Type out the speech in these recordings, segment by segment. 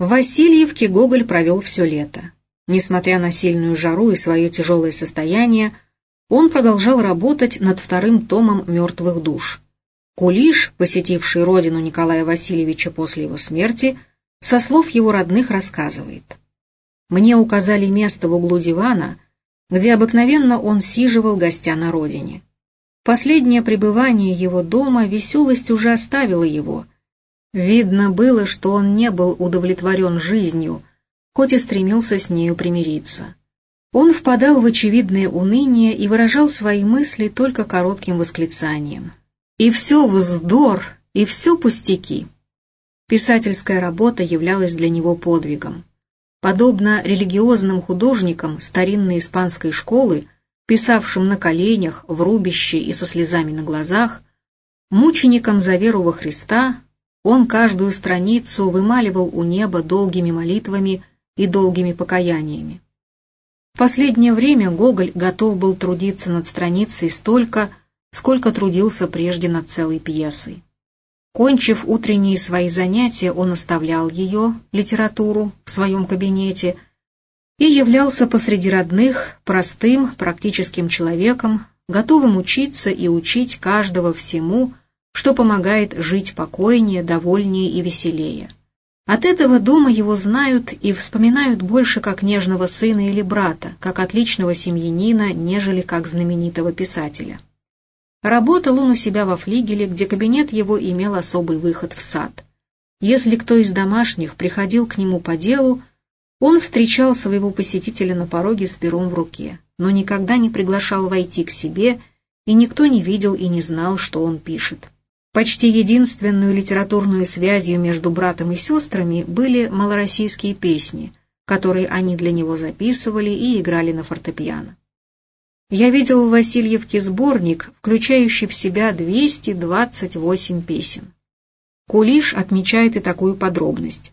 В Васильевке Гоголь провел все лето. Несмотря на сильную жару и свое тяжелое состояние, он продолжал работать над вторым томом «Мертвых душ». Кулиш, посетивший родину Николая Васильевича после его смерти, со слов его родных рассказывает. «Мне указали место в углу дивана, где обыкновенно он сиживал, гостя на родине. Последнее пребывание его дома веселость уже оставила его – Видно было, что он не был удовлетворен жизнью, хоть и стремился с нею примириться. Он впадал в очевидное уныние и выражал свои мысли только коротким восклицанием. «И все вздор, и все пустяки». Писательская работа являлась для него подвигом. Подобно религиозным художникам старинной испанской школы, писавшим на коленях, в рубище и со слезами на глазах, мученикам за веру во Христа он каждую страницу вымаливал у неба долгими молитвами и долгими покаяниями. В последнее время Гоголь готов был трудиться над страницей столько, сколько трудился прежде над целой пьесой. Кончив утренние свои занятия, он оставлял ее, литературу, в своем кабинете и являлся посреди родных простым, практическим человеком, готовым учиться и учить каждого всему, что помогает жить покойнее, довольнее и веселее. От этого дома его знают и вспоминают больше как нежного сына или брата, как отличного семьянина, нежели как знаменитого писателя. Работал он у себя во флигеле, где кабинет его имел особый выход в сад. Если кто из домашних приходил к нему по делу, он встречал своего посетителя на пороге с пером в руке, но никогда не приглашал войти к себе, и никто не видел и не знал, что он пишет. Почти единственную литературную связью между братом и сестрами были малороссийские песни, которые они для него записывали и играли на фортепиано. Я видел в Васильевке сборник, включающий в себя 228 песен. Кулиш отмечает и такую подробность.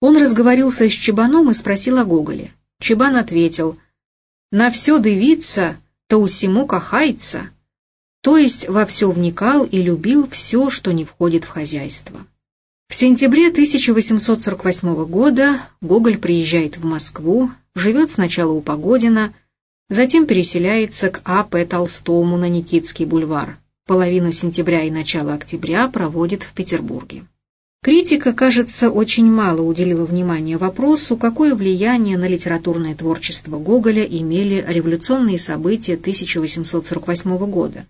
Он разговорился с Чебаном и спросил о Гоголе. Чебан ответил, «На все дивиться, то усему кахается» то есть во все вникал и любил все, что не входит в хозяйство. В сентябре 1848 года Гоголь приезжает в Москву, живет сначала у Погодина, затем переселяется к А.П. Толстому на Никитский бульвар. Половину сентября и начало октября проводит в Петербурге. Критика, кажется, очень мало уделила внимания вопросу, какое влияние на литературное творчество Гоголя имели революционные события 1848 года.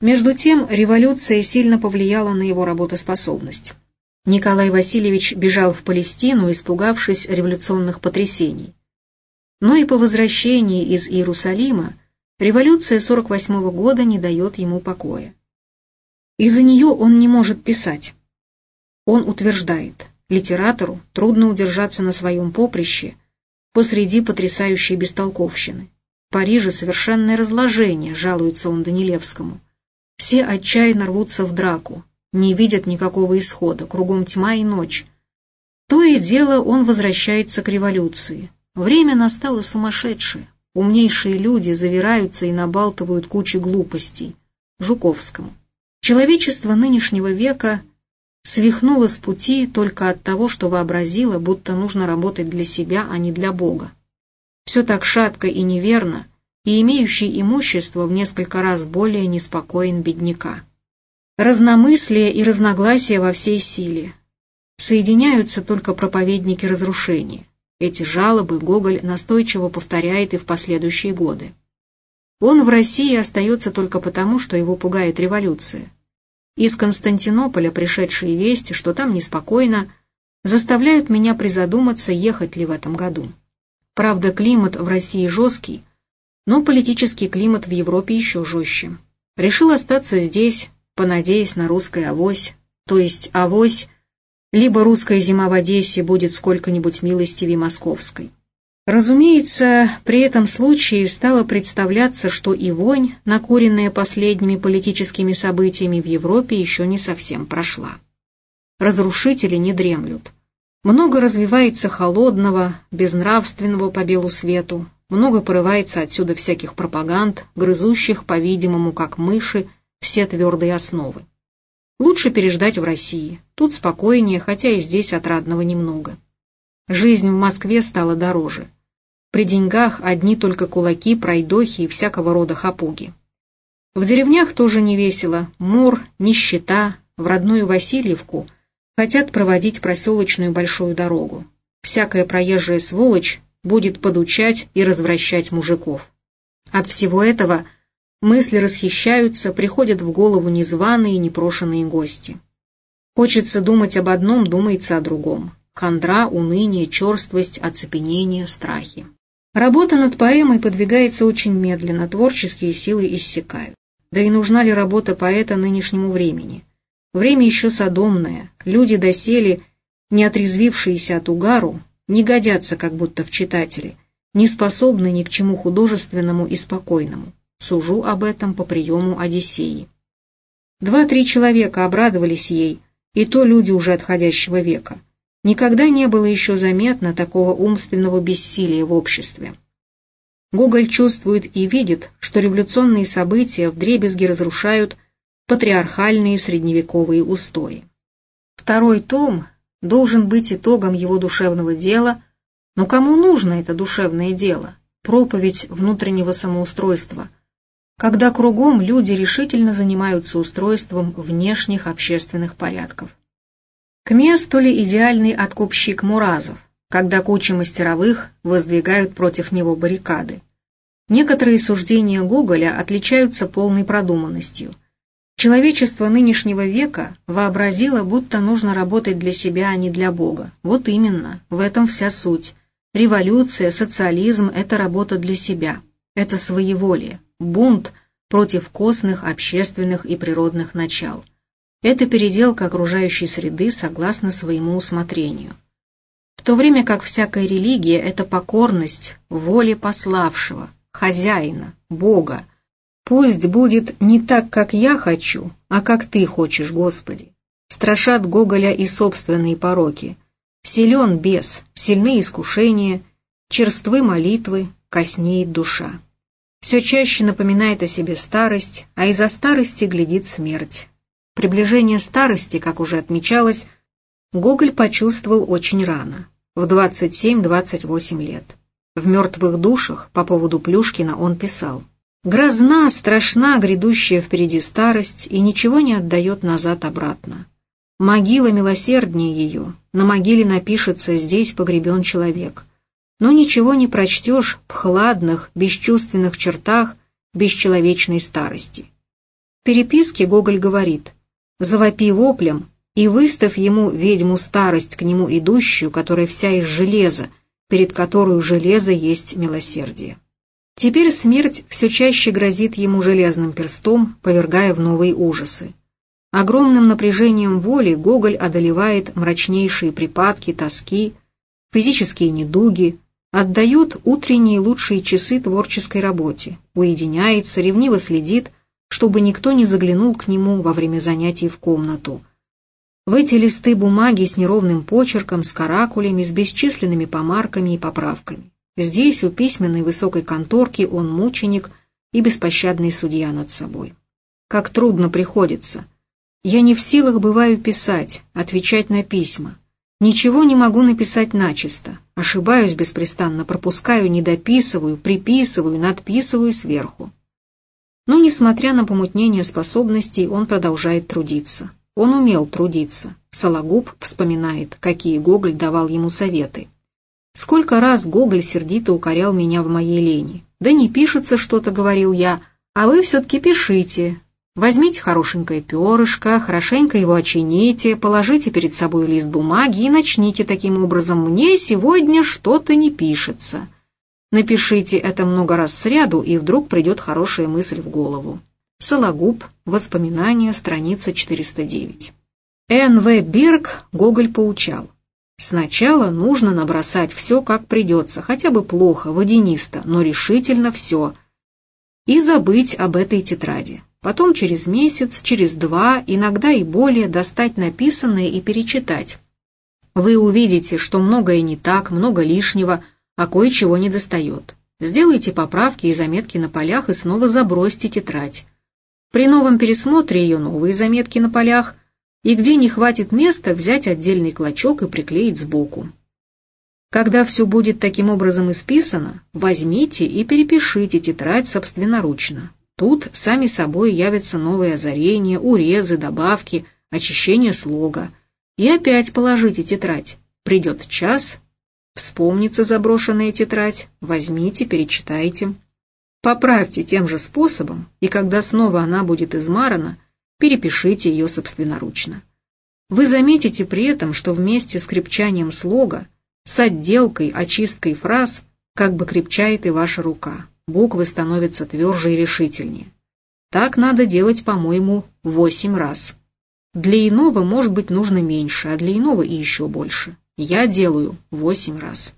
Между тем, революция сильно повлияла на его работоспособность. Николай Васильевич бежал в Палестину, испугавшись революционных потрясений. Но и по возвращении из Иерусалима революция 48 -го года не дает ему покоя. Из-за нее он не может писать. Он утверждает, литератору трудно удержаться на своем поприще посреди потрясающей бестолковщины. В Париже совершенное разложение, жалуется он Данилевскому. Все отчаянно рвутся в драку, не видят никакого исхода, кругом тьма и ночь. То и дело он возвращается к революции. Время настало сумасшедшее. Умнейшие люди завираются и набалтывают кучи глупостей. Жуковскому. Человечество нынешнего века свихнуло с пути только от того, что вообразило, будто нужно работать для себя, а не для Бога. Все так шатко и неверно – и имеющий имущество в несколько раз более неспокоен бедняка. Разномыслие и разногласия во всей силе. Соединяются только проповедники разрушения. Эти жалобы Гоголь настойчиво повторяет и в последующие годы. Он в России остается только потому, что его пугает революция. Из Константинополя пришедшие вести, что там неспокойно, заставляют меня призадуматься, ехать ли в этом году. Правда, климат в России жесткий, но политический климат в Европе еще жестче. Решил остаться здесь, понадеясь на русское авось, то есть авось, либо русская зима в Одессе будет сколько-нибудь милостивее московской. Разумеется, при этом случае стало представляться, что и вонь, накуренная последними политическими событиями в Европе, еще не совсем прошла. Разрушители не дремлют. Много развивается холодного, безнравственного по белу свету, много порывается отсюда всяких пропаганд, грызущих, по-видимому, как мыши, все твердые основы. Лучше переждать в России, Тут спокойнее, хотя и здесь отрадного немного. Жизнь в Москве стала дороже. При деньгах одни только кулаки, пройдохи и всякого рода хапуги. В деревнях тоже не весело, мор, нищета, в родную Васильевку хотят проводить проселочную большую дорогу. Всякая проезжая сволочь будет подучать и развращать мужиков. От всего этого мысли расхищаются, приходят в голову незваные и непрошенные гости. Хочется думать об одном, думается о другом. Хандра, уныние, черствость, оцепенение, страхи. Работа над поэмой подвигается очень медленно, творческие силы иссякают. Да и нужна ли работа поэта нынешнему времени? Время еще садомное, люди доселе, не отрезвившиеся от угару, не годятся как будто в читатели, не способны ни к чему художественному и спокойному. Сужу об этом по приему Одиссеи. Два-три человека обрадовались ей, и то люди уже отходящего века. Никогда не было еще заметно такого умственного бессилия в обществе. Гоголь чувствует и видит, что революционные события вдребезги разрушают патриархальные средневековые устои. Второй том должен быть итогом его душевного дела, но кому нужно это душевное дело, проповедь внутреннего самоустройства, когда кругом люди решительно занимаются устройством внешних общественных порядков? К месту ли идеальный откупщик Муразов, когда куча мастеровых воздвигают против него баррикады? Некоторые суждения Гоголя отличаются полной продуманностью – Человечество нынешнего века вообразило, будто нужно работать для себя, а не для Бога. Вот именно, в этом вся суть. Революция, социализм – это работа для себя. Это своеволие, бунт против костных общественных и природных начал. Это переделка окружающей среды согласно своему усмотрению. В то время как всякая религия – это покорность воле пославшего, хозяина, Бога, Пусть будет не так, как я хочу, а как ты хочешь, Господи. Страшат Гоголя и собственные пороки. Силен бес, сильны искушения, черствы молитвы, коснеет душа. Все чаще напоминает о себе старость, а из-за старости глядит смерть. Приближение старости, как уже отмечалось, Гоголь почувствовал очень рано, в 27-28 лет. В «Мертвых душах» по поводу Плюшкина он писал – Грозна, страшна грядущая впереди старость и ничего не отдает назад-обратно. Могила милосерднее ее, на могиле напишется «здесь погребен человек». Но ничего не прочтешь в хладных, бесчувственных чертах бесчеловечной старости. В переписке Гоголь говорит «Завопи воплем и выставь ему ведьму старость к нему идущую, которая вся из железа, перед которой железо есть милосердие». Теперь смерть все чаще грозит ему железным перстом, повергая в новые ужасы. Огромным напряжением воли Гоголь одолевает мрачнейшие припадки тоски, физические недуги, отдает утренние лучшие часы творческой работе, уединяется, ревниво следит, чтобы никто не заглянул к нему во время занятий в комнату. В эти листы бумаги с неровным почерком, с каракулями, с бесчисленными помарками и поправками. Здесь, у письменной высокой конторки, он мученик и беспощадный судья над собой. Как трудно приходится. Я не в силах бываю писать, отвечать на письма. Ничего не могу написать начисто. Ошибаюсь беспрестанно, пропускаю, недописываю, приписываю, надписываю сверху. Но, несмотря на помутнение способностей, он продолжает трудиться. Он умел трудиться. Сологуб вспоминает, какие Гоголь давал ему советы. Сколько раз Гоголь сердито укорял меня в моей лени. «Да не пишется что-то», — говорил я, — «а вы все-таки пишите. Возьмите хорошенькое перышко, хорошенько его очините, положите перед собой лист бумаги и начните таким образом. Мне сегодня что-то не пишется». Напишите это много раз сряду, и вдруг придет хорошая мысль в голову. Сологуб. Воспоминания. Страница 409. Н.В. Берг Гоголь поучал. Сначала нужно набросать все, как придется, хотя бы плохо, водянисто, но решительно все. И забыть об этой тетради. Потом через месяц, через два, иногда и более достать написанное и перечитать. Вы увидите, что многое не так, много лишнего, а кое-чего не достает. Сделайте поправки и заметки на полях и снова забросьте тетрадь. При новом пересмотре ее новые заметки на полях, и где не хватит места, взять отдельный клочок и приклеить сбоку. Когда все будет таким образом исписано, возьмите и перепишите тетрадь собственноручно. Тут сами собой явятся новые озарения, урезы, добавки, очищение слога. И опять положите тетрадь. Придет час, вспомнится заброшенная тетрадь, возьмите, перечитайте. Поправьте тем же способом, и когда снова она будет измарана, перепишите ее собственноручно. Вы заметите при этом, что вместе с крепчанием слога с отделкой, очисткой фраз как бы крепчает и ваша рука. Буквы становятся тверже и решительнее. Так надо делать, по-моему, восемь раз. Для иного, может быть, нужно меньше, а для иного и еще больше. Я делаю восемь раз.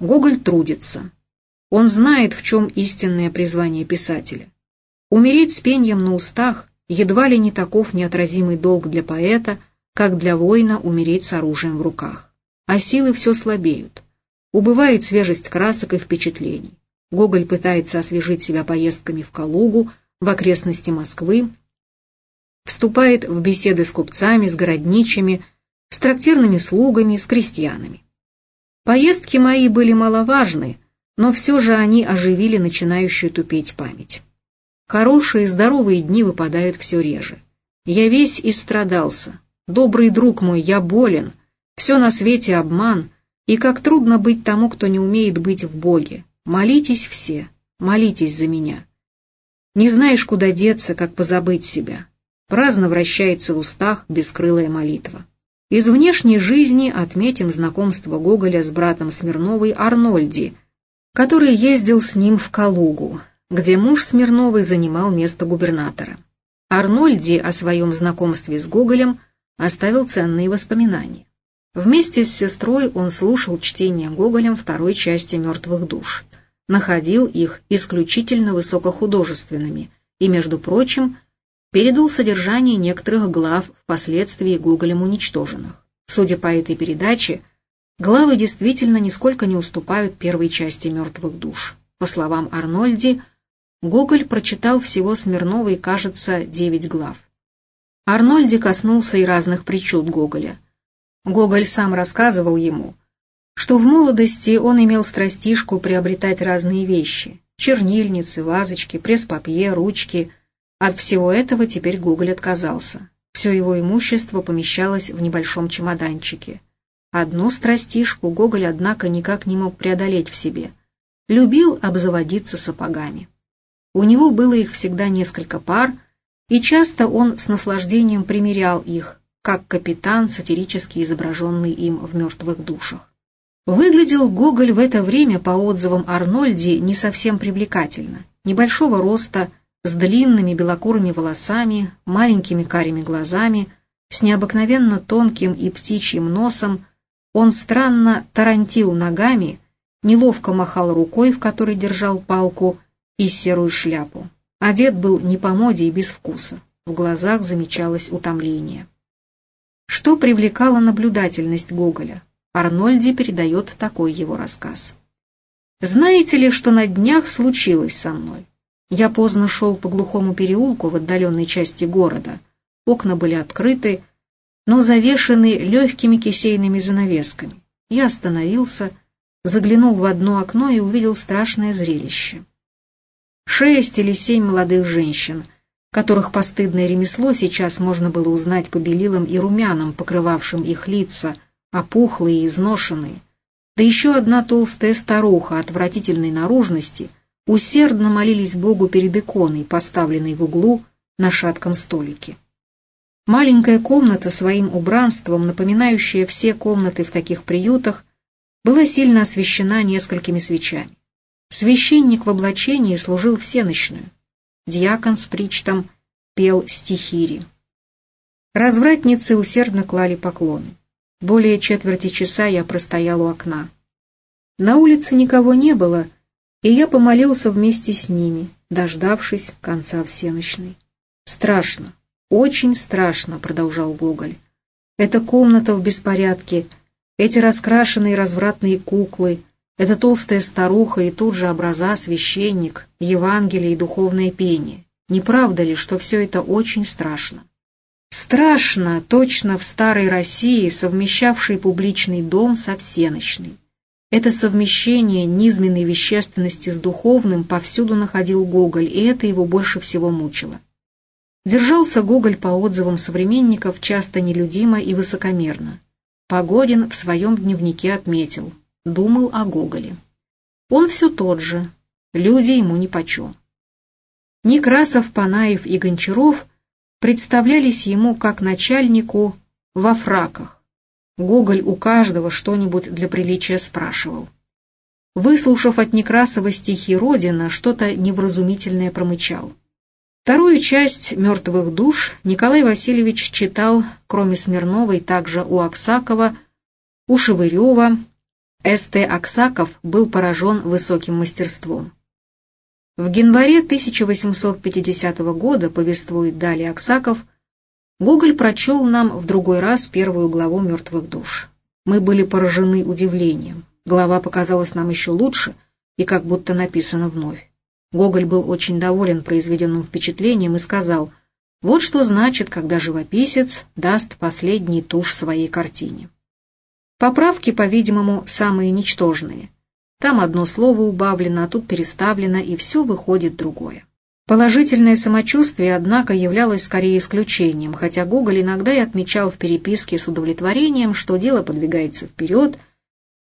Гоголь трудится. Он знает, в чем истинное призвание писателя. Умереть с пеньем на устах едва ли не таков неотразимый долг для поэта, как для воина умереть с оружием в руках а силы все слабеют. Убывает свежесть красок и впечатлений. Гоголь пытается освежить себя поездками в Калугу, в окрестности Москвы, вступает в беседы с купцами, с городничими, с трактирными слугами, с крестьянами. Поездки мои были маловажны, но все же они оживили начинающую тупеть память. Хорошие, здоровые дни выпадают все реже. Я весь истрадался. Добрый друг мой, я болен — все на свете обман, и как трудно быть тому, кто не умеет быть в Боге. Молитесь все, молитесь за меня. Не знаешь, куда деться, как позабыть себя. Праздно вращается в устах бескрылая молитва. Из внешней жизни отметим знакомство Гоголя с братом Смирновой Арнольди, который ездил с ним в Калугу, где муж Смирновой занимал место губернатора. Арнольди о своем знакомстве с Гоголем оставил ценные воспоминания. Вместе с сестрой он слушал чтение Гоголем второй части «Мертвых душ», находил их исключительно высокохудожественными и, между прочим, передал содержание некоторых глав впоследствии Гоголем уничтоженных. Судя по этой передаче, главы действительно нисколько не уступают первой части «Мертвых душ». По словам Арнольди, Гоголь прочитал всего Смирновой, кажется, девять глав. Арнольди коснулся и разных причуд Гоголя – Гоголь сам рассказывал ему, что в молодости он имел страстишку приобретать разные вещи – чернильницы, вазочки, пресс-папье, ручки. От всего этого теперь Гоголь отказался. Все его имущество помещалось в небольшом чемоданчике. Одну страстишку Гоголь, однако, никак не мог преодолеть в себе. Любил обзаводиться сапогами. У него было их всегда несколько пар, и часто он с наслаждением примерял их, как капитан, сатирически изображенный им в «Мертвых душах». Выглядел Гоголь в это время, по отзывам Арнольди, не совсем привлекательно. Небольшого роста, с длинными белокурыми волосами, маленькими карими глазами, с необыкновенно тонким и птичьим носом, он странно тарантил ногами, неловко махал рукой, в которой держал палку, и серую шляпу. Одет был не по моде и без вкуса. В глазах замечалось утомление. Что привлекало наблюдательность Гоголя? Арнольди передает такой его рассказ. «Знаете ли, что на днях случилось со мной? Я поздно шел по глухому переулку в отдаленной части города. Окна были открыты, но завешены легкими кисейными занавесками. Я остановился, заглянул в одно окно и увидел страшное зрелище. Шесть или семь молодых женщин – которых постыдное ремесло сейчас можно было узнать по белилам и румянам, покрывавшим их лица, опухлые и изношенные. Да еще одна толстая старуха отвратительной наружности усердно молились Богу перед иконой, поставленной в углу на шатком столике. Маленькая комната своим убранством, напоминающая все комнаты в таких приютах, была сильно освещена несколькими свечами. Священник в облачении служил всеночную дьякон с причтом пел стихири. Развратницы усердно клали поклоны. Более четверти часа я простоял у окна. На улице никого не было, и я помолился вместе с ними, дождавшись конца всеночной. «Страшно, очень страшно», — продолжал Гоголь. «Эта комната в беспорядке, эти раскрашенные развратные куклы, эта толстая старуха и тут же образа, священник, Евангелие и духовное пение. Не правда ли, что все это очень страшно? Страшно, точно в старой России, совмещавшей публичный дом со всеночной. Это совмещение низменной вещественности с духовным повсюду находил Гоголь, и это его больше всего мучило. Держался Гоголь по отзывам современников часто нелюдимо и высокомерно. Погодин в своем дневнике отметил, думал о Гоголе. Он все тот же, люди ему нипочем. Некрасов, Панаев и Гончаров представлялись ему как начальнику во фраках. Гоголь у каждого что-нибудь для приличия спрашивал. Выслушав от Некрасова стихи Родина, что-то невразумительное промычал. Вторую часть «Мертвых душ» Николай Васильевич читал, кроме Смирновой, также у Аксакова, у Шевырева. С.Т. Аксаков был поражен высоким мастерством. В январе 1850 года, повествует далее Аксаков, Гоголь прочел нам в другой раз первую главу «Мертвых душ». Мы были поражены удивлением. Глава показалась нам еще лучше и как будто написана вновь. Гоголь был очень доволен произведенным впечатлением и сказал, вот что значит, когда живописец даст последний тушь своей картине. Поправки, по-видимому, самые ничтожные – там одно слово убавлено, а тут переставлено, и все выходит другое. Положительное самочувствие, однако, являлось скорее исключением, хотя Гоголь иногда и отмечал в переписке с удовлетворением, что дело подвигается вперед,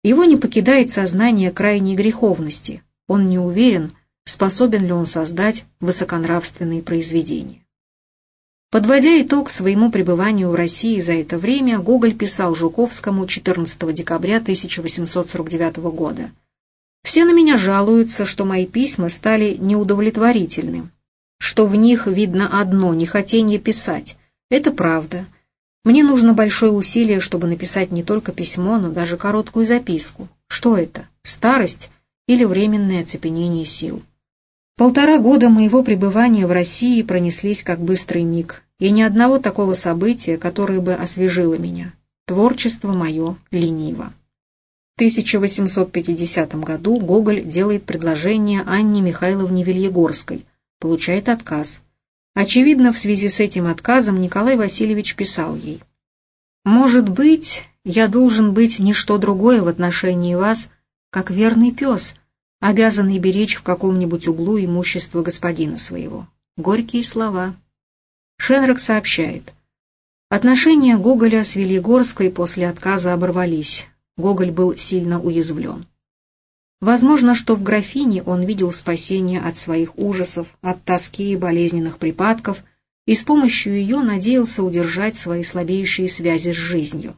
его не покидает сознание крайней греховности, он не уверен, способен ли он создать высоконравственные произведения. Подводя итог своему пребыванию в России за это время, Гоголь писал Жуковскому 14 декабря 1849 года – все на меня жалуются, что мои письма стали неудовлетворительны, что в них видно одно – нехотение писать. Это правда. Мне нужно большое усилие, чтобы написать не только письмо, но даже короткую записку. Что это? Старость или временное оцепенение сил? Полтора года моего пребывания в России пронеслись как быстрый миг, и ни одного такого события, которое бы освежило меня. Творчество мое лениво. 1850 году Гоголь делает предложение Анне Михайловне Вильегорской, получает отказ. Очевидно, в связи с этим отказом Николай Васильевич писал ей. «Может быть, я должен быть ничто другое в отношении вас, как верный пес, обязанный беречь в каком-нибудь углу имущество господина своего». Горькие слова. Шенрак сообщает. Отношения Гоголя с Вильегорской после отказа оборвались. Гоголь был сильно уязвлен. Возможно, что в графине он видел спасение от своих ужасов, от тоски и болезненных припадков, и с помощью ее надеялся удержать свои слабеющие связи с жизнью.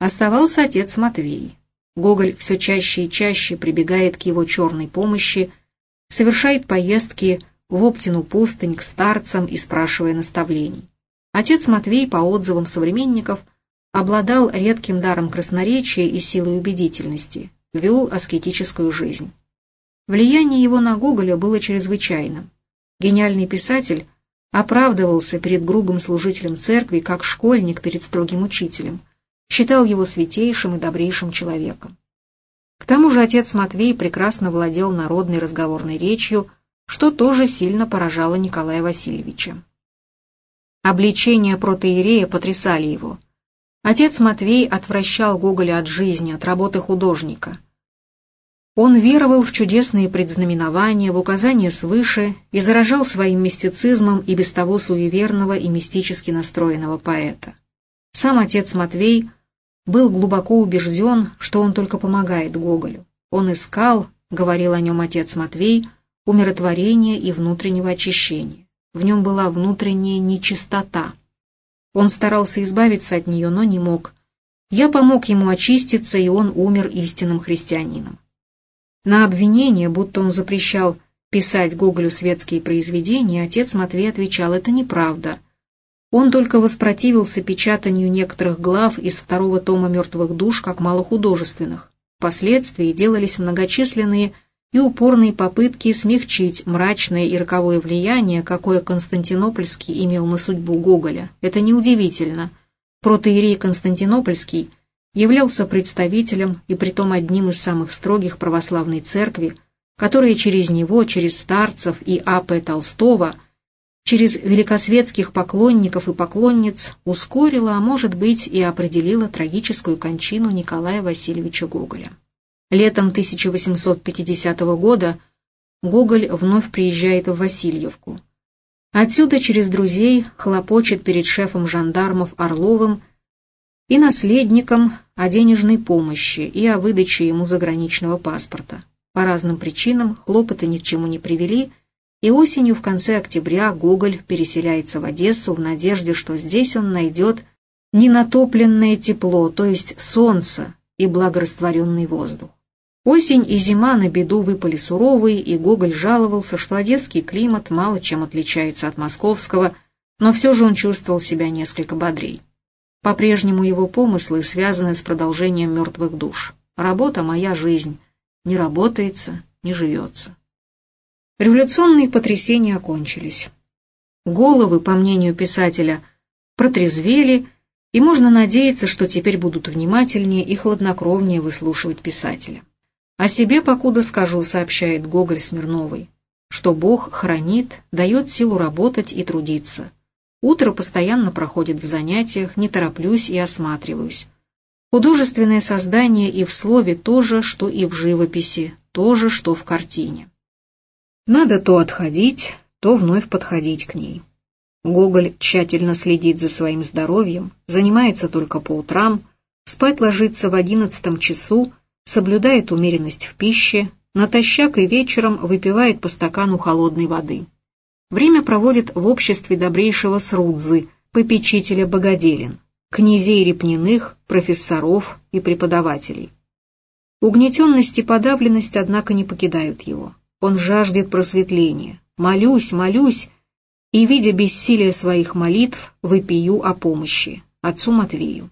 Оставался отец Матвей. Гоголь все чаще и чаще прибегает к его черной помощи, совершает поездки в Оптину пустынь к старцам и спрашивая наставлений. Отец Матвей, по отзывам современников, обладал редким даром красноречия и силой убедительности, вел аскетическую жизнь. Влияние его на Гоголя было чрезвычайным. Гениальный писатель оправдывался перед грубым служителем церкви как школьник перед строгим учителем, считал его святейшим и добрейшим человеком. К тому же отец Матвей прекрасно владел народной разговорной речью, что тоже сильно поражало Николая Васильевича. Обличения протоиерея потрясали его – Отец Матвей отвращал Гоголя от жизни, от работы художника. Он веровал в чудесные предзнаменования, в указания свыше и заражал своим мистицизмом и без того суеверного и мистически настроенного поэта. Сам отец Матвей был глубоко убежден, что он только помогает Гоголю. Он искал, говорил о нем отец Матвей, умиротворения и внутреннего очищения. В нем была внутренняя нечистота – он старался избавиться от нее, но не мог. Я помог ему очиститься, и он умер истинным христианином. На обвинение, будто он запрещал писать Гоголю светские произведения, отец Матвей отвечал, это неправда. Он только воспротивился печатанию некоторых глав из второго тома «Мертвых душ» как малохудожественных. Впоследствии делались многочисленные и упорные попытки смягчить мрачное и роковое влияние, какое Константинопольский имел на судьбу Гоголя. Это неудивительно. Протоиерей Константинопольский являлся представителем и притом одним из самых строгих православной церкви, которая через него, через старцев и А.П. Толстого, через великосветских поклонников и поклонниц ускорила, а может быть и определила трагическую кончину Николая Васильевича Гоголя. Летом 1850 года Гоголь вновь приезжает в Васильевку. Отсюда через друзей хлопочет перед шефом жандармов Орловым и наследником о денежной помощи и о выдаче ему заграничного паспорта. По разным причинам хлопоты ни к чему не привели – и осенью в конце октября Гоголь переселяется в Одессу в надежде, что здесь он найдет ненатопленное тепло, то есть солнце и благорастворенный воздух. Осень и зима на беду выпали суровые, и Гоголь жаловался, что одесский климат мало чем отличается от московского, но все же он чувствовал себя несколько бодрей. По-прежнему его помыслы связаны с продолжением мертвых душ. Работа – моя жизнь. Не работается, не живется. Революционные потрясения окончились. Головы, по мнению писателя, протрезвели, и можно надеяться, что теперь будут внимательнее и хладнокровнее выслушивать писателя. «О себе покуда скажу», — сообщает Гоголь Смирновой, «что Бог хранит, дает силу работать и трудиться. Утро постоянно проходит в занятиях, не тороплюсь и осматриваюсь. Художественное создание и в слове то же, что и в живописи, то же, что в картине. Надо то отходить, то вновь подходить к ней. Гоголь тщательно следит за своим здоровьем, занимается только по утрам, спать ложится в одиннадцатом часу, соблюдает умеренность в пище, натощак и вечером выпивает по стакану холодной воды. Время проводит в обществе добрейшего Срудзы, попечителя Богоделин, князей Репниных, профессоров и преподавателей. Угнетенность и подавленность, однако, не покидают его. Он жаждет просветления. Молюсь, молюсь, и, видя бессилие своих молитв, выпию о помощи. Отцу Матвею.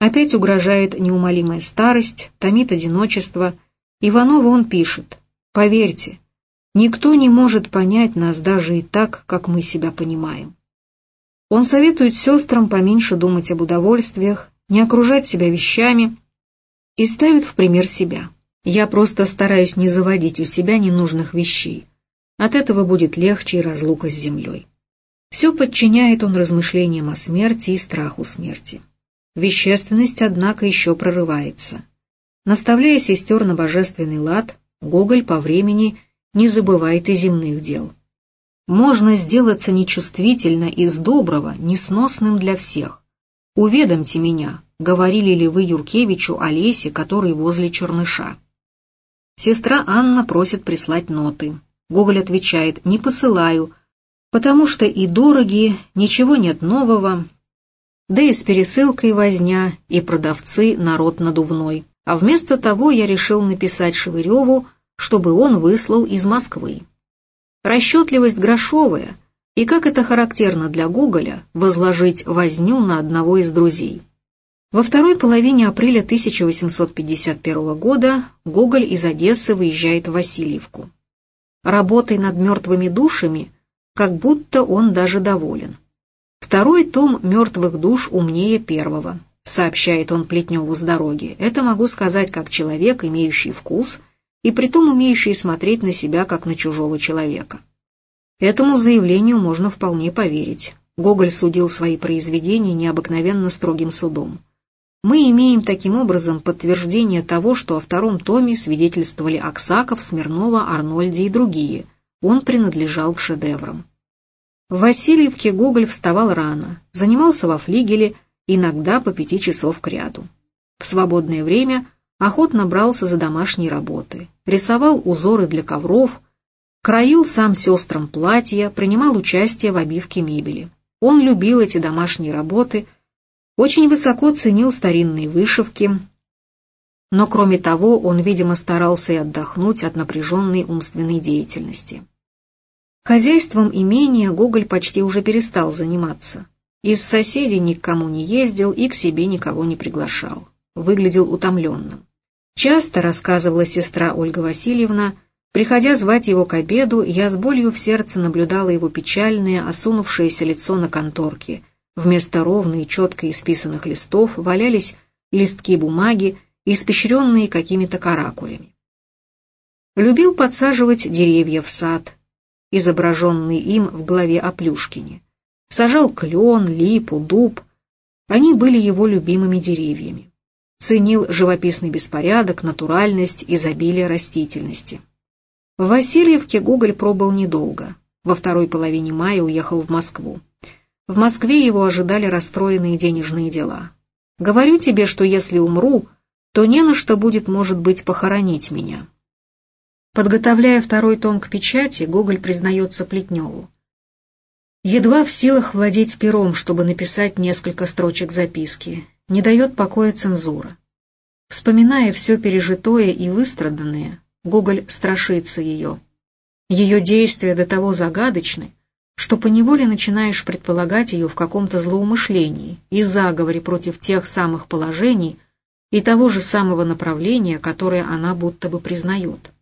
Опять угрожает неумолимая старость, томит одиночество. Иванову он пишет. «Поверьте, никто не может понять нас даже и так, как мы себя понимаем». Он советует сестрам поменьше думать об удовольствиях, не окружать себя вещами и ставит в пример себя. Я просто стараюсь не заводить у себя ненужных вещей. От этого будет легче и разлука с землей. Все подчиняет он размышлениям о смерти и страху смерти. Вещественность, однако, еще прорывается. Наставляя сестер на божественный лад, Гоголь по времени не забывает и земных дел. Можно сделаться нечувствительно из доброго, несносным для всех. «Уведомьте меня», — говорили ли вы Юркевичу о лесе, который возле Черныша. Сестра Анна просит прислать ноты. Гоголь отвечает «не посылаю», потому что и дорогие, ничего нет нового, да и с пересылкой возня, и продавцы народ надувной. А вместо того я решил написать Шевыреву, чтобы он выслал из Москвы. Расчетливость грошовая, и как это характерно для Гоголя, возложить возню на одного из друзей. Во второй половине апреля 1851 года Гоголь из Одессы выезжает в Васильевку. Работой над мертвыми душами, как будто он даже доволен. Второй том «Мертвых душ» умнее первого, сообщает он Плетневу с дороги. Это могу сказать как человек, имеющий вкус, и притом умеющий смотреть на себя как на чужого человека. Этому заявлению можно вполне поверить. Гоголь судил свои произведения необыкновенно строгим судом. Мы имеем таким образом подтверждение того, что о втором томе свидетельствовали Аксаков, Смирнова, Арнольди и другие. Он принадлежал к шедеврам. В Васильевке Гоголь вставал рано, занимался во флигеле, иногда по пяти часов к ряду. В свободное время охотно брался за домашние работы, рисовал узоры для ковров, краил сам сестрам платья, принимал участие в обивке мебели. Он любил эти домашние работы – очень высоко ценил старинные вышивки, но кроме того он, видимо, старался и отдохнуть от напряженной умственной деятельности. Хозяйством имения Гоголь почти уже перестал заниматься. Из соседей ни к кому не ездил и к себе никого не приглашал. Выглядел утомленным. Часто, рассказывала сестра Ольга Васильевна, приходя звать его к обеду, я с болью в сердце наблюдала его печальное, осунувшееся лицо на конторке – Вместо ровно и четко исписанных листов валялись листки бумаги, испещренные какими-то каракулями. Любил подсаживать деревья в сад, изображенный им в главе о Плюшкине. Сажал клен, липу, дуб. Они были его любимыми деревьями. Ценил живописный беспорядок, натуральность, изобилие растительности. В Васильевке Гоголь пробыл недолго. Во второй половине мая уехал в Москву. В Москве его ожидали расстроенные денежные дела. «Говорю тебе, что если умру, то не на что будет, может быть, похоронить меня». Подготовляя второй том к печати, Гоголь признается Плетневу. Едва в силах владеть пером, чтобы написать несколько строчек записки, не дает покоя цензура. Вспоминая все пережитое и выстраданное, Гоголь страшится ее. Ее действия до того загадочны, что поневоле начинаешь предполагать ее в каком-то злоумышлении и заговоре против тех самых положений и того же самого направления, которое она будто бы признает.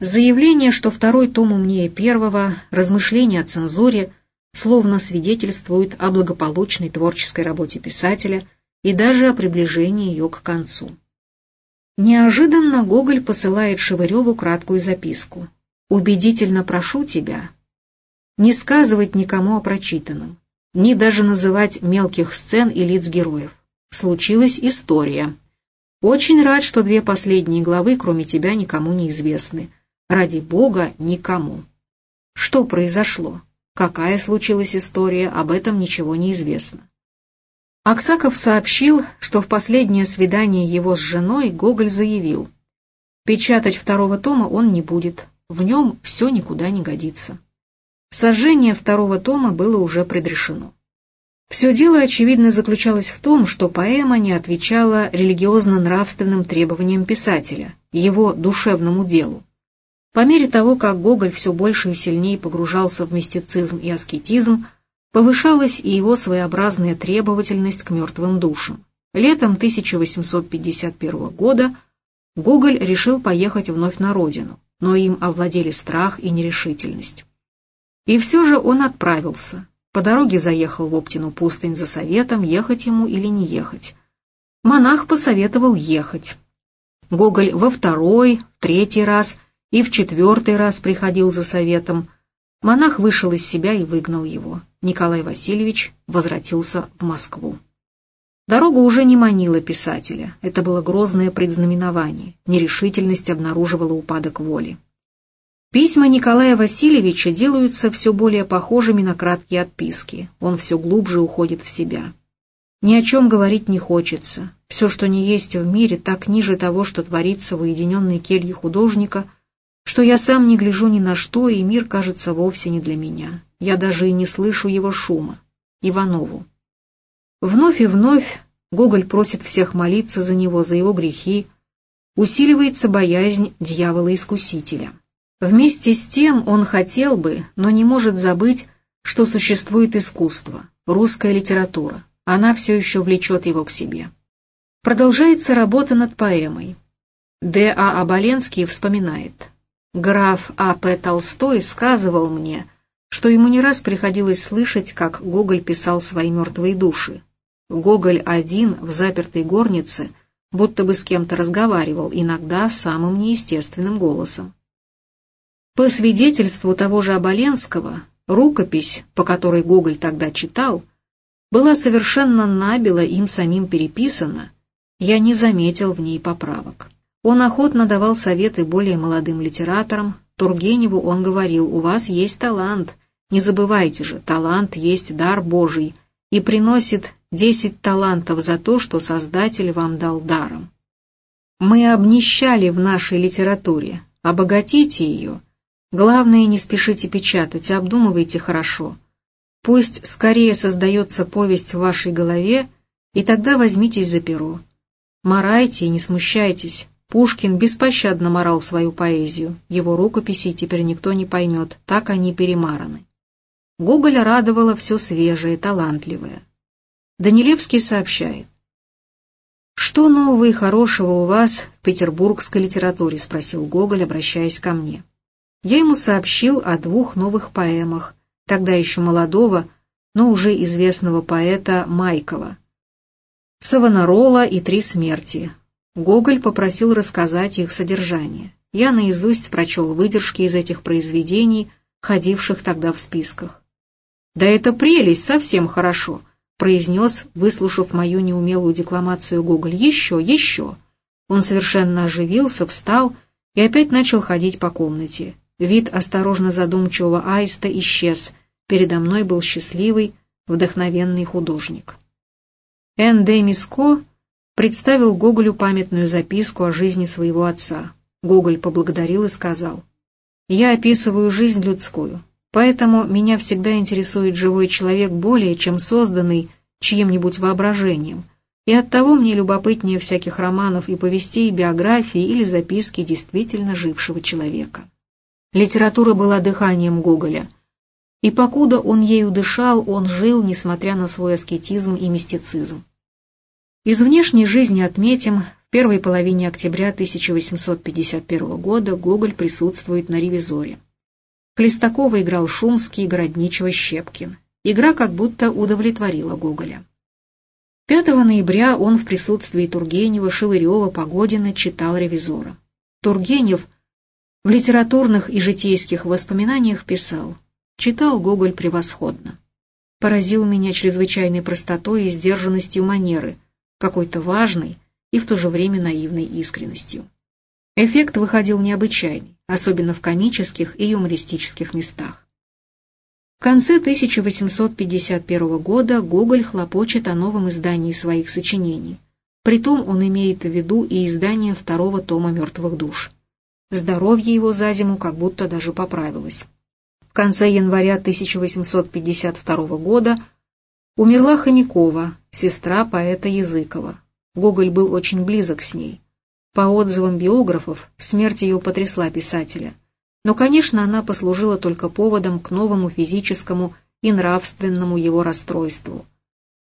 Заявление, что второй том умнее первого, размышления о цензуре, словно свидетельствуют о благополучной творческой работе писателя и даже о приближении ее к концу. Неожиданно Гоголь посылает Шевыреву краткую записку. «Убедительно прошу тебя, не сказывать никому о прочитанном, ни даже называть мелких сцен и лиц героев. Случилась история. Очень рад, что две последние главы, кроме тебя, никому не известны. Ради Бога, никому. Что произошло? Какая случилась история, об этом ничего не известно. Аксаков сообщил, что в последнее свидание его с женой Гоголь заявил, печатать второго тома он не будет, в нем все никуда не годится. Сожжение второго тома было уже предрешено. Все дело, очевидно, заключалось в том, что поэма не отвечала религиозно-нравственным требованиям писателя, его душевному делу. По мере того, как Гоголь все больше и сильнее погружался в мистицизм и аскетизм, повышалась и его своеобразная требовательность к мертвым душам. Летом 1851 года Гоголь решил поехать вновь на родину, но им овладели страх и нерешительность. И все же он отправился. По дороге заехал в Оптину пустынь за советом, ехать ему или не ехать. Монах посоветовал ехать. Гоголь во второй, третий раз и в четвертый раз приходил за советом. Монах вышел из себя и выгнал его. Николай Васильевич возвратился в Москву. Дорога уже не манила писателя. Это было грозное предзнаменование. Нерешительность обнаруживала упадок воли. Письма Николая Васильевича делаются все более похожими на краткие отписки. Он все глубже уходит в себя. Ни о чем говорить не хочется. Все, что не есть в мире, так ниже того, что творится в уединенной келье художника, что я сам не гляжу ни на что, и мир кажется вовсе не для меня. Я даже и не слышу его шума. Иванову. Вновь и вновь Гоголь просит всех молиться за него, за его грехи. Усиливается боязнь дьявола-искусителя. Вместе с тем он хотел бы, но не может забыть, что существует искусство, русская литература. Она все еще влечет его к себе. Продолжается работа над поэмой. Д. А. Оболенский вспоминает. Граф А. П. Толстой сказывал мне, что ему не раз приходилось слышать, как Гоголь писал свои мертвые души. Гоголь один в запертой горнице будто бы с кем-то разговаривал, иногда самым неестественным голосом. По свидетельству того же Оболенского, рукопись, по которой Гоголь тогда читал, была совершенно набело им самим переписана, я не заметил в ней поправок. Он охотно давал советы более молодым литераторам, Тургеневу он говорил, у вас есть талант, не забывайте же, талант есть дар Божий и приносит десять талантов за то, что Создатель вам дал даром. Мы обнищали в нашей литературе, обогатите ее – Главное, не спешите печатать, обдумывайте хорошо. Пусть скорее создается повесть в вашей голове, и тогда возьмитесь за перо. Морайте и не смущайтесь. Пушкин беспощадно морал свою поэзию. Его рукописи теперь никто не поймет, так они перемараны. Гоголя радовало все свежее, талантливое. Данилевский сообщает. «Что нового и хорошего у вас в петербургской литературе?» — спросил Гоголь, обращаясь ко мне я ему сообщил о двух новых поэмах, тогда еще молодого, но уже известного поэта Майкова. «Савонарола и три смерти». Гоголь попросил рассказать их содержание. Я наизусть прочел выдержки из этих произведений, ходивших тогда в списках. «Да это прелесть, совсем хорошо», — произнес, выслушав мою неумелую декламацию Гоголь. «Еще, еще». Он совершенно оживился, встал и опять начал ходить по комнате. Вид осторожно задумчивого аиста исчез. Передо мной был счастливый, вдохновенный художник. Н. Д. Представил Гоголю памятную записку о жизни своего отца. Гоголь поблагодарил и сказал, «Я описываю жизнь людскую, поэтому меня всегда интересует живой человек более, чем созданный чьим-нибудь воображением, и оттого мне любопытнее всяких романов и повестей, биографии или записки действительно жившего человека». Литература была дыханием Гоголя, и покуда он ею дышал, он жил, несмотря на свой аскетизм и мистицизм. Из внешней жизни отметим, в первой половине октября 1851 года Гоголь присутствует на «Ревизоре». Хлестакова играл Шумский, Городничего Щепкин. Игра как будто удовлетворила Гоголя. 5 ноября он в присутствии Тургенева, Шевырева, Погодина читал «Ревизора». Тургенев в литературных и житейских воспоминаниях писал «Читал Гоголь превосходно. Поразил меня чрезвычайной простотой и сдержанностью манеры – какой-то важной и в то же время наивной искренностью. Эффект выходил необычайный, особенно в комических и юмористических местах. В конце 1851 года Гоголь хлопочет о новом издании своих сочинений. Притом он имеет в виду и издание второго тома «Мертвых душ». Здоровье его за зиму как будто даже поправилось. В конце января 1852 года Умерла Хомякова, сестра поэта Языкова. Гоголь был очень близок с ней. По отзывам биографов, смерть ее потрясла писателя. Но, конечно, она послужила только поводом к новому физическому и нравственному его расстройству.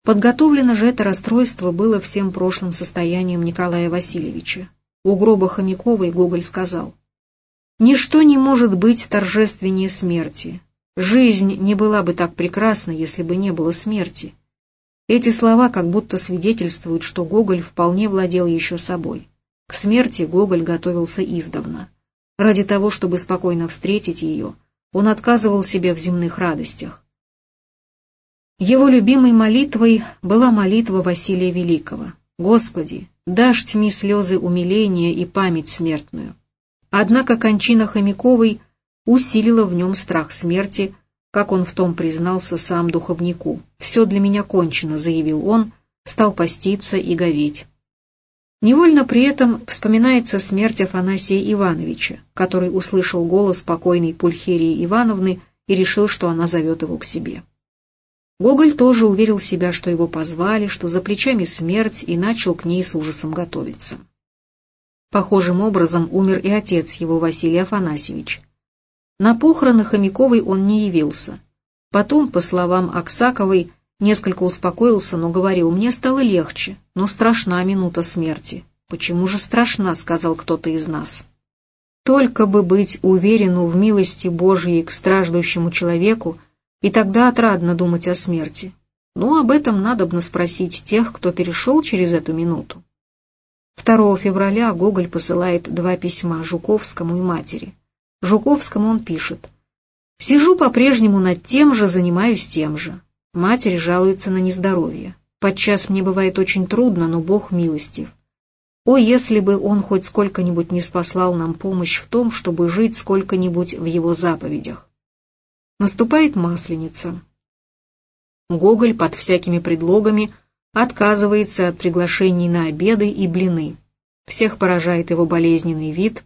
Подготовлено же это расстройство было всем прошлым состоянием Николая Васильевича. У гроба Хомяковой Гоголь сказал, «Ничто не может быть торжественнее смерти. Жизнь не была бы так прекрасна, если бы не было смерти. Эти слова как будто свидетельствуют, что Гоголь вполне владел еще собой. К смерти Гоголь готовился издавна. Ради того, чтобы спокойно встретить ее, он отказывал себе в земных радостях. Его любимой молитвой была молитва Василия Великого. «Господи, дашь тьми слезы умиления и память смертную». Однако кончина Хомяковой – усилило в нем страх смерти, как он в том признался сам духовнику. «Все для меня кончено», — заявил он, стал поститься и говеть. Невольно при этом вспоминается смерть Афанасия Ивановича, который услышал голос покойной Пульхерии Ивановны и решил, что она зовет его к себе. Гоголь тоже уверил себя, что его позвали, что за плечами смерть, и начал к ней с ужасом готовиться. Похожим образом умер и отец его, Василий Афанасьевич. На похороны Хомяковой он не явился. Потом, по словам Аксаковой, несколько успокоился, но говорил, мне стало легче, но страшна минута смерти. «Почему же страшна?» — сказал кто-то из нас. Только бы быть уверену в милости Божьей к страждущему человеку, и тогда отрадно думать о смерти. Но об этом надобно спросить тех, кто перешел через эту минуту. 2 февраля Гоголь посылает два письма Жуковскому и матери. Жуковскому он пишет. «Сижу по-прежнему над тем же, занимаюсь тем же. Матери жалуется на нездоровье. Подчас мне бывает очень трудно, но Бог милостив. О, если бы Он хоть сколько-нибудь не спаслал нам помощь в том, чтобы жить сколько-нибудь в Его заповедях». Наступает Масленица. Гоголь под всякими предлогами отказывается от приглашений на обеды и блины. Всех поражает его болезненный вид,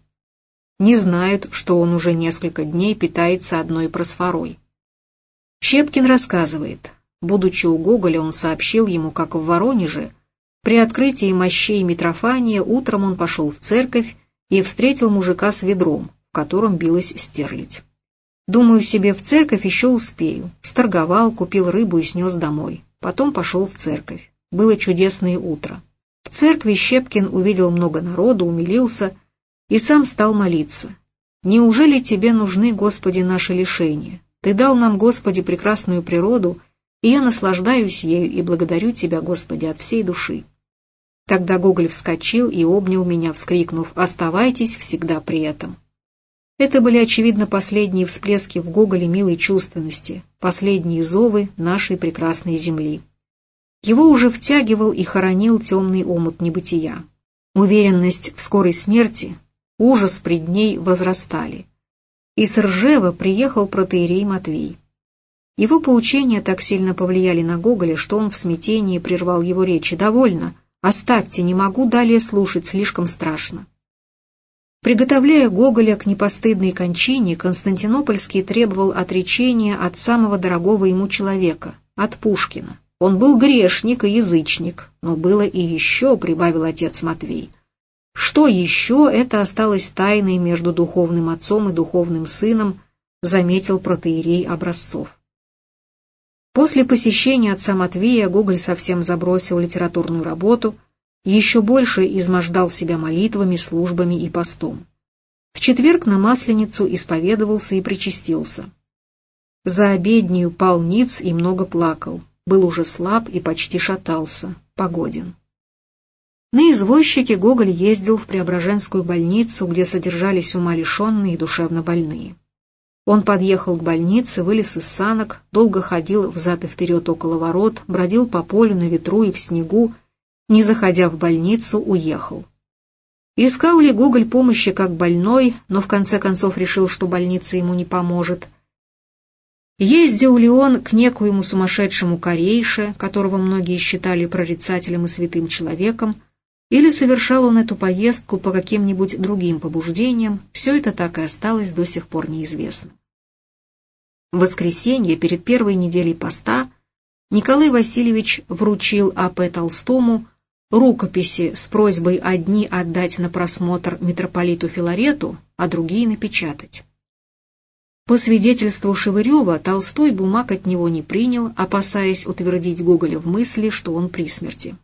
не знают, что он уже несколько дней питается одной просфорой. Щепкин рассказывает, будучи у Гоголя, он сообщил ему, как в Воронеже, при открытии мощей Митрофания утром он пошел в церковь и встретил мужика с ведром, в котором билась стерлядь. Думаю себе, в церковь еще успею. Сторговал, купил рыбу и снес домой. Потом пошел в церковь. Было чудесное утро. В церкви Щепкин увидел много народу, умилился и сам стал молиться. «Неужели тебе нужны, Господи, наши лишения? Ты дал нам, Господи, прекрасную природу, и я наслаждаюсь ею и благодарю Тебя, Господи, от всей души». Тогда Гоголь вскочил и обнял меня, вскрикнув «Оставайтесь всегда при этом». Это были, очевидно, последние всплески в Гоголе милой чувственности, последние зовы нашей прекрасной земли. Его уже втягивал и хоронил темный омут небытия. Уверенность в скорой смерти, ужас пред ней возрастали. И с Ржева приехал протеерей Матвей. Его поучения так сильно повлияли на Гоголя, что он в смятении прервал его речи. «Довольно! Оставьте, не могу далее слушать, слишком страшно». Приготовляя Гоголя к непостыдной кончине, Константинопольский требовал отречения от самого дорогого ему человека, от Пушкина. Он был грешник и язычник, но было и еще, прибавил отец Матвей. Что еще, это осталось тайной между духовным отцом и духовным сыном, заметил протеерей Образцов. После посещения отца Матвея Гоголь совсем забросил литературную работу, еще больше измождал себя молитвами, службами и постом. В четверг на Масленицу исповедовался и причастился. За обеднею пал ниц и много плакал, был уже слаб и почти шатался, погоден. На извозчике Гоголь ездил в Преображенскую больницу, где содержались умалишенные и душевно больные. Он подъехал к больнице, вылез из санок, долго ходил взад и вперед около ворот, бродил по полю на ветру и в снегу, не заходя в больницу, уехал. Искал ли Гоголь помощи как больной, но в конце концов решил, что больница ему не поможет. Ездил ли он к некоему сумасшедшему корейше, которого многие считали прорицателем и святым человеком, или совершал он эту поездку по каким-нибудь другим побуждениям, все это так и осталось до сих пор неизвестно. В воскресенье, перед первой неделей поста, Николай Васильевич вручил А.П. Толстому рукописи с просьбой одни отдать на просмотр митрополиту Филарету, а другие напечатать. По свидетельству Шевырева, Толстой бумаг от него не принял, опасаясь утвердить Гоголя в мысли, что он при смерти.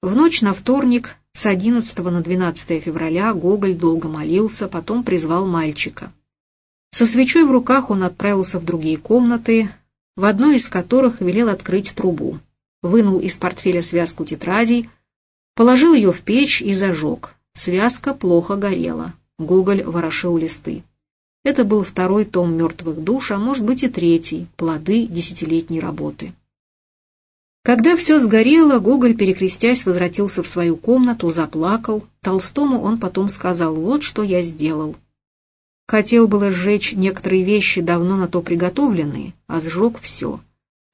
В ночь на вторник с 11 на 12 февраля Гоголь долго молился, потом призвал мальчика. Со свечой в руках он отправился в другие комнаты, в одной из которых велел открыть трубу. Вынул из портфеля связку тетрадей, положил ее в печь и зажег. Связка плохо горела. Гоголь ворошил листы. Это был второй том «Мертвых душ», а может быть и третий, плоды десятилетней работы. Когда все сгорело, Гоголь, перекрестясь, возвратился в свою комнату, заплакал. Толстому он потом сказал, вот что я сделал. Хотел было сжечь некоторые вещи, давно на то приготовленные, а сжег все.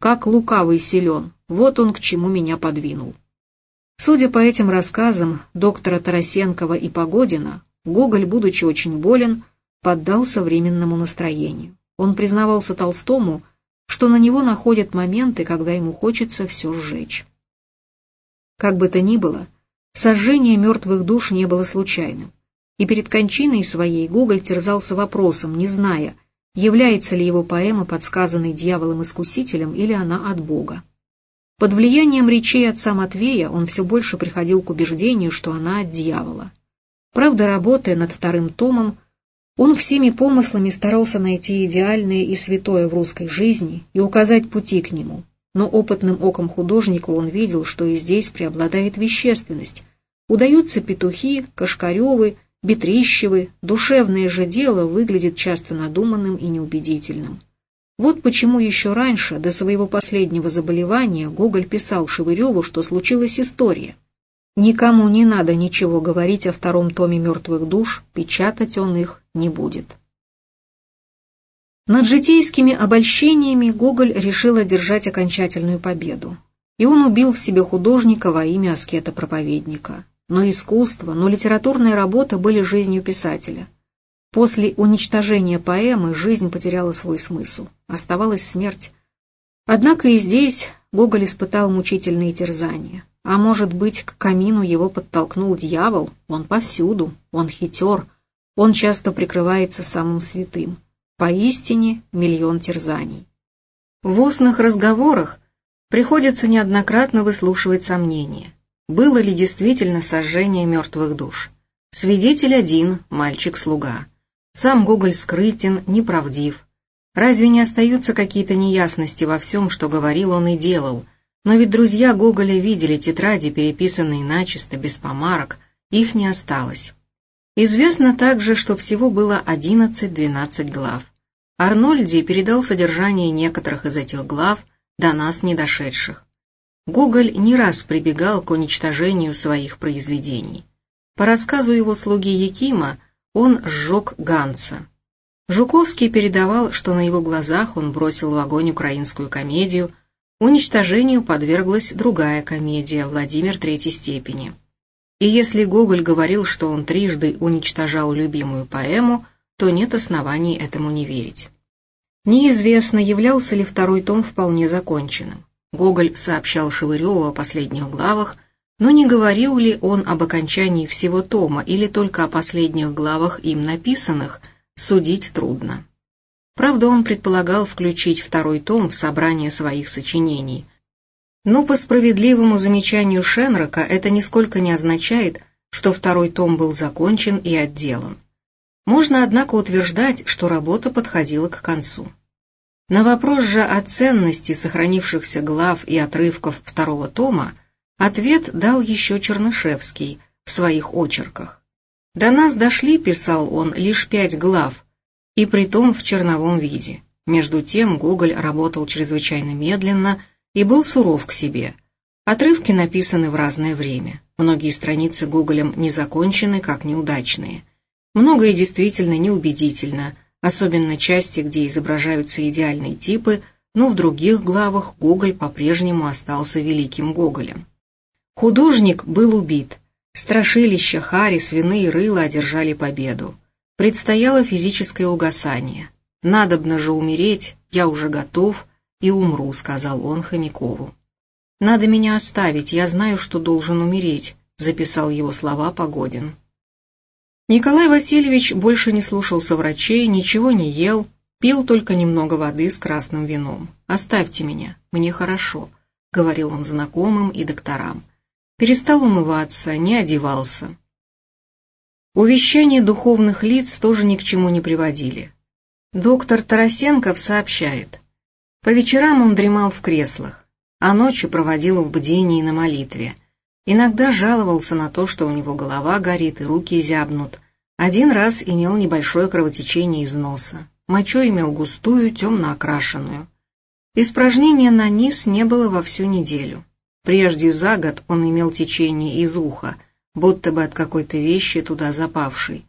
Как лукавый силен, вот он к чему меня подвинул. Судя по этим рассказам доктора Тарасенкова и Погодина, Гоголь, будучи очень болен, поддался временному настроению. Он признавался Толстому, что на него находят моменты, когда ему хочется все сжечь. Как бы то ни было, сожжение мертвых душ не было случайным, и перед кончиной своей Гоголь терзался вопросом, не зная, является ли его поэма подсказанной дьяволом-искусителем или она от Бога. Под влиянием речей отца Матвея он все больше приходил к убеждению, что она от дьявола. Правда, работая над вторым томом, он всеми помыслами старался найти идеальное и святое в русской жизни и указать пути к нему, но опытным оком художника он видел, что и здесь преобладает вещественность. Удаются петухи, кашкаревы, бетрищевы, душевное же дело выглядит часто надуманным и неубедительным. Вот почему еще раньше, до своего последнего заболевания, Гоголь писал Шевыреву, что случилась история – Никому не надо ничего говорить о втором томе «Мертвых душ», печатать он их не будет. Над житейскими обольщениями Гоголь решил одержать окончательную победу. И он убил в себе художника во имя аскета-проповедника. Но искусство, но литературная работа были жизнью писателя. После уничтожения поэмы жизнь потеряла свой смысл. Оставалась смерть. Однако и здесь Гоголь испытал мучительные терзания. А может быть, к камину его подтолкнул дьявол? Он повсюду, он хитер, он часто прикрывается самым святым. Поистине миллион терзаний. В устных разговорах приходится неоднократно выслушивать сомнения. Было ли действительно сожжение мертвых душ? Свидетель один, мальчик-слуга. Сам Гоголь скрытен, неправдив. Разве не остаются какие-то неясности во всем, что говорил он и делал – но ведь друзья Гоголя видели тетради, переписанные начисто, без помарок, их не осталось. Известно также, что всего было 11-12 глав. Арнольди передал содержание некоторых из этих глав, до нас не дошедших. Гоголь не раз прибегал к уничтожению своих произведений. По рассказу его слуги Якима, он сжег Ганца. Жуковский передавал, что на его глазах он бросил в огонь украинскую комедию, уничтожению подверглась другая комедия «Владимир третьей степени». И если Гоголь говорил, что он трижды уничтожал любимую поэму, то нет оснований этому не верить. Неизвестно, являлся ли второй том вполне законченным. Гоголь сообщал Шевыреву о последних главах, но не говорил ли он об окончании всего тома или только о последних главах им написанных, судить трудно. Правда, он предполагал включить второй том в собрание своих сочинений. Но по справедливому замечанию Шенрока это нисколько не означает, что второй том был закончен и отделан. Можно, однако, утверждать, что работа подходила к концу. На вопрос же о ценности сохранившихся глав и отрывков второго тома ответ дал еще Чернышевский в своих очерках. «До нас дошли, — писал он, — лишь пять глав, и притом в черновом виде. Между тем Гоголь работал чрезвычайно медленно и был суров к себе. Отрывки написаны в разное время. Многие страницы Гоголем не закончены, как неудачные. Многое действительно неубедительно — особенно части, где изображаются идеальные типы, но в других главах Гоголь по-прежнему остался великим Гоголем. Художник был убит. Страшилища, хари, свиные рыла одержали победу. Предстояло физическое угасание. «Надобно же умереть, я уже готов и умру», — сказал он Хомякову. «Надо меня оставить, я знаю, что должен умереть», — записал его слова Погодин. Николай Васильевич больше не слушался врачей, ничего не ел, пил только немного воды с красным вином. «Оставьте меня, мне хорошо», — говорил он знакомым и докторам. Перестал умываться, не одевался. Увещания духовных лиц тоже ни к чему не приводили. Доктор Тарасенков сообщает. По вечерам он дремал в креслах, а ночью проводил в бдении на молитве — Иногда жаловался на то, что у него голова горит и руки зябнут. Один раз имел небольшое кровотечение из носа. Мочу имел густую, темно окрашенную. Испражнения на низ не было во всю неделю. Прежде за год он имел течение из уха, будто бы от какой-то вещи туда запавшей.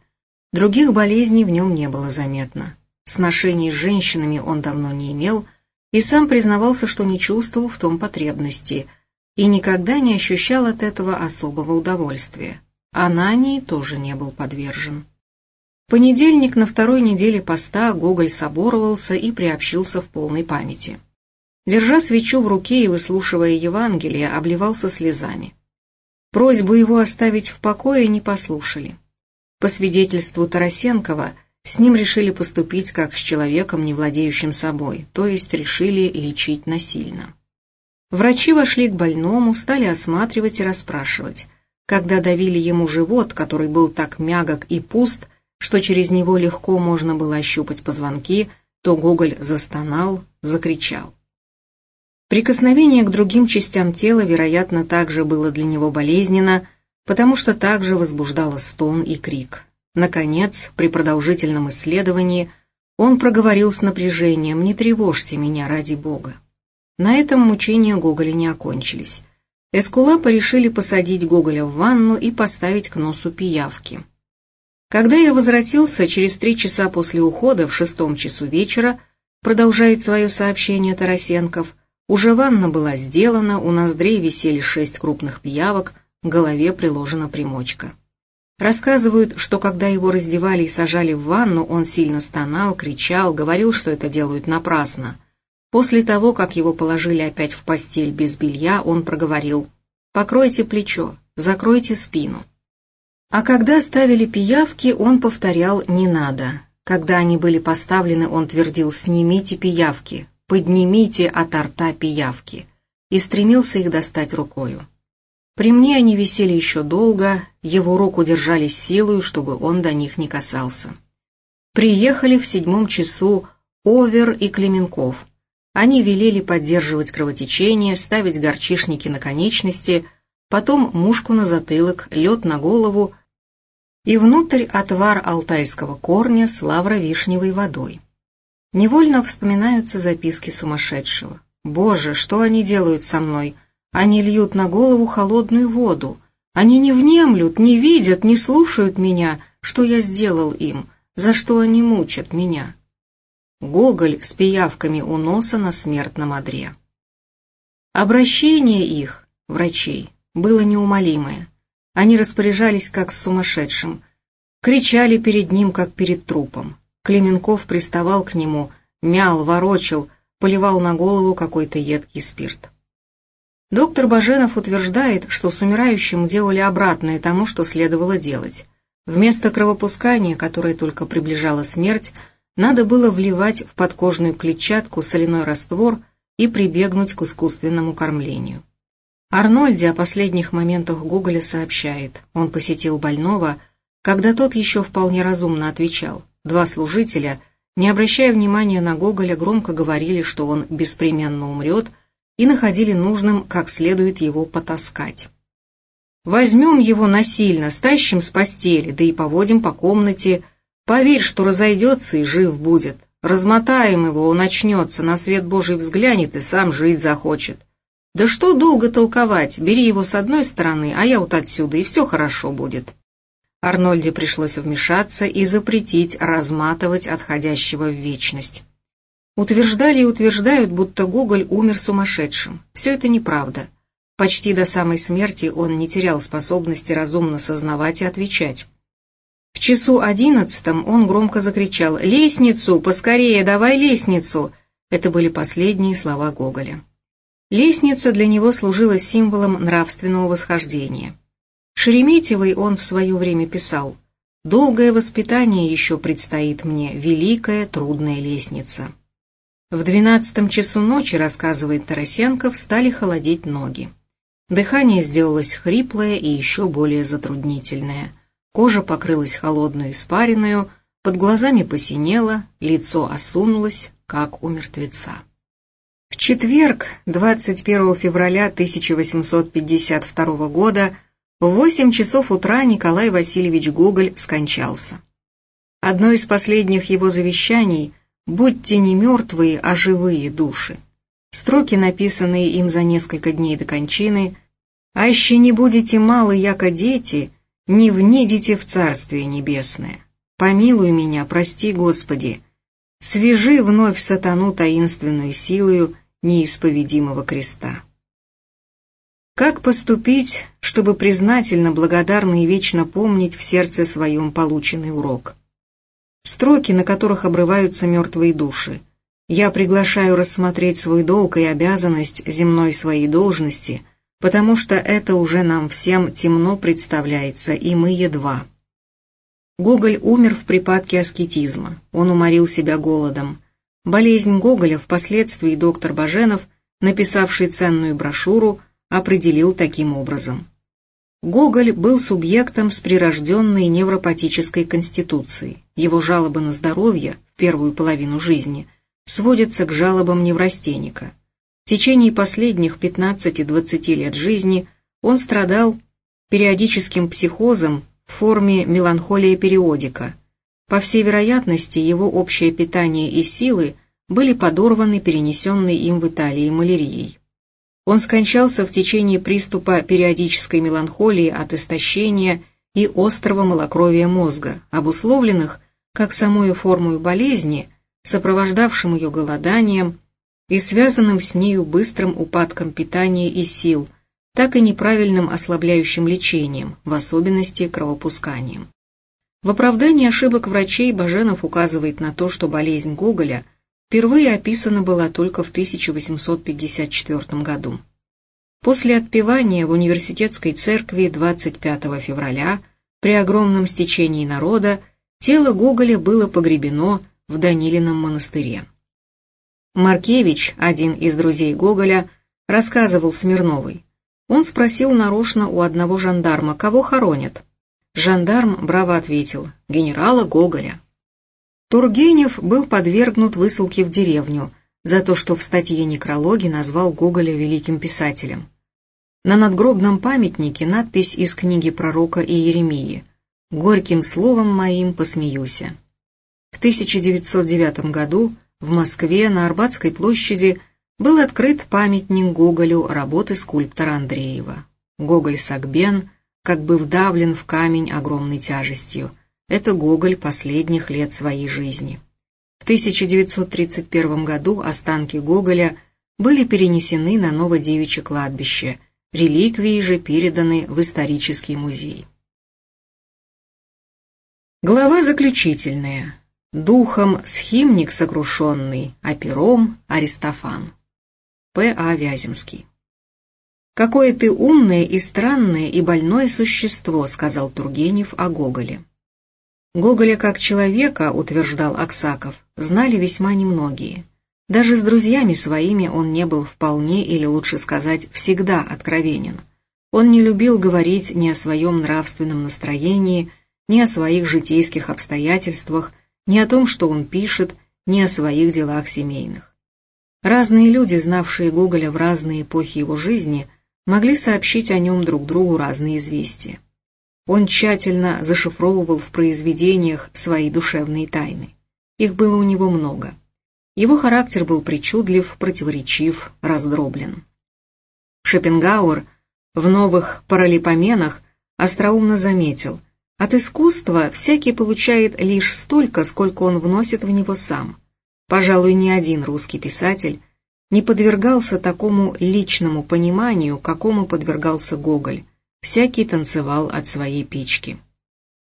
Других болезней в нем не было заметно. Сношений с женщинами он давно не имел и сам признавался, что не чувствовал в том потребности – и никогда не ощущал от этого особого удовольствия. Анании тоже не был подвержен. понедельник на второй неделе поста Гоголь соборовался и приобщился в полной памяти. Держа свечу в руке и выслушивая Евангелие, обливался слезами. Просьбу его оставить в покое не послушали. По свидетельству Тарасенкова, с ним решили поступить как с человеком, не владеющим собой, то есть решили лечить насильно. Врачи вошли к больному, стали осматривать и расспрашивать. Когда давили ему живот, который был так мягок и пуст, что через него легко можно было ощупать позвонки, то Гоголь застонал, закричал. Прикосновение к другим частям тела, вероятно, также было для него болезненно, потому что также возбуждало стон и крик. Наконец, при продолжительном исследовании, он проговорил с напряжением «Не тревожьте меня ради Бога». На этом мучения Гоголя не окончились. Эскулапы решили посадить Гоголя в ванну и поставить к носу пиявки. Когда я возвратился через три часа после ухода в шестом часу вечера, продолжает свое сообщение Тарасенков, уже ванна была сделана, у ноздрей висели шесть крупных пиявок, к голове приложена примочка. Рассказывают, что когда его раздевали и сажали в ванну, он сильно стонал, кричал, говорил, что это делают напрасно – После того, как его положили опять в постель без белья, он проговорил «Покройте плечо, закройте спину». А когда ставили пиявки, он повторял «не надо». Когда они были поставлены, он твердил «снимите пиявки, поднимите от рта пиявки» и стремился их достать рукою. При мне они висели еще долго, его руку держали силою, чтобы он до них не касался. Приехали в седьмом часу Овер и Клеменков – они велели поддерживать кровотечение, ставить горчишники на конечности, потом мушку на затылок, лед на голову, и внутрь отвар алтайского корня с лавровишневой водой. Невольно вспоминаются записки сумасшедшего. «Боже, что они делают со мной? Они льют на голову холодную воду. Они не внемлют, не видят, не слушают меня, что я сделал им, за что они мучат меня». Гоголь с пиявками у носа на смертном одре. Обращение их, врачей, было неумолимое. Они распоряжались как с сумасшедшим, кричали перед ним, как перед трупом. Клеменков приставал к нему, мял, ворочил, поливал на голову какой-то едкий спирт. Доктор Баженов утверждает, что с умирающим делали обратное тому, что следовало делать. Вместо кровопускания, которое только приближало смерть, надо было вливать в подкожную клетчатку соляной раствор и прибегнуть к искусственному кормлению. Арнольде о последних моментах Гоголя сообщает. Он посетил больного, когда тот еще вполне разумно отвечал. Два служителя, не обращая внимания на Гоголя, громко говорили, что он беспременно умрет, и находили нужным как следует его потаскать. «Возьмем его насильно, стащим с постели, да и поводим по комнате. Поверь, что разойдется и жив будет. Размотаем его, он очнется, на свет Божий взглянет и сам жить захочет. Да что долго толковать, бери его с одной стороны, а я вот отсюда, и все хорошо будет. Арнольде пришлось вмешаться и запретить разматывать отходящего в вечность. Утверждали и утверждают, будто Гоголь умер сумасшедшим. Все это неправда. Почти до самой смерти он не терял способности разумно сознавать и отвечать. В часу одиннадцатом он громко закричал «Лестницу! Поскорее, давай лестницу!» Это были последние слова Гоголя. Лестница для него служила символом нравственного восхождения. Шереметьевой он в свое время писал «Долгое воспитание еще предстоит мне, великая трудная лестница». В двенадцатом часу ночи, рассказывает Тарасенков, стали холодеть ноги. Дыхание сделалось хриплое и еще более затруднительное. Кожа покрылась холодную испаренную, под глазами посинело, лицо осунулось, как у мертвеца. В четверг, 21 февраля 1852 года, в 8 часов утра Николай Васильевич Гоголь скончался. Одно из последних его завещаний «Будьте не мертвые, а живые души». Строки, написанные им за несколько дней до кончины «Аще не будете малы, яко дети, не внидите в Царствие Небесное. Помилуй меня, прости, Господи, свяжи вновь сатану таинственную силою, неисповедимого креста. Как поступить, чтобы признательно, благодарно и вечно помнить в сердце своем полученный урок? Строки, на которых обрываются мертвые души. Я приглашаю рассмотреть свой долг и обязанность земной своей должности, потому что это уже нам всем темно представляется, и мы едва. Гоголь умер в припадке аскетизма, он уморил себя голодом, Болезнь Гоголя впоследствии доктор Баженов, написавший ценную брошюру, определил таким образом. Гоголь был субъектом с прирожденной невропатической конституцией. Его жалобы на здоровье в первую половину жизни сводятся к жалобам неврастенника. В течение последних 15-20 лет жизни он страдал периодическим психозом в форме меланхолия периодика – по всей вероятности, его общее питание и силы были подорваны перенесенной им в Италии малярией. Он скончался в течение приступа периодической меланхолии от истощения и острого малокровия мозга, обусловленных как самой формой болезни, сопровождавшим ее голоданием и связанным с нею быстрым упадком питания и сил, так и неправильным ослабляющим лечением, в особенности кровопусканием. В оправдании ошибок врачей Баженов указывает на то, что болезнь Гоголя впервые описана была только в 1854 году. После отпевания в университетской церкви 25 февраля при огромном стечении народа тело Гоголя было погребено в Данилином монастыре. Маркевич, один из друзей Гоголя, рассказывал Смирновой. Он спросил нарочно у одного жандарма, кого хоронят. Жандарм браво ответил «Генерала Гоголя». Тургенев был подвергнут высылке в деревню за то, что в статье некрологи назвал Гоголя великим писателем. На надгробном памятнике надпись из книги пророка Иеремии горьким словом моим посмеюся. В 1909 году в Москве на Арбатской площади был открыт памятник Гоголю работы скульптора Андреева. Гоголь Сагбен как бы вдавлен в камень огромной тяжестью. Это Гоголь последних лет своей жизни. В 1931 году останки Гоголя были перенесены на Новодевичье кладбище, реликвии же переданы в исторический музей. Глава заключительная. Духом схимник сокрушенный, а пером Аристофан. П. А. Вяземский. «Какое ты умное и странное и больное существо», — сказал Тургенев о Гоголе. Гоголя как человека, утверждал Аксаков, знали весьма немногие. Даже с друзьями своими он не был вполне, или лучше сказать, всегда откровенен. Он не любил говорить ни о своем нравственном настроении, ни о своих житейских обстоятельствах, ни о том, что он пишет, ни о своих делах семейных. Разные люди, знавшие Гоголя в разные эпохи его жизни, могли сообщить о нем друг другу разные известия. Он тщательно зашифровывал в произведениях свои душевные тайны. Их было у него много. Его характер был причудлив, противоречив, раздроблен. Шопенгауэр в новых паралипоменах остроумно заметил, от искусства всякий получает лишь столько, сколько он вносит в него сам. Пожалуй, ни один русский писатель не подвергался такому личному пониманию, какому подвергался Гоголь. Всякий танцевал от своей печки.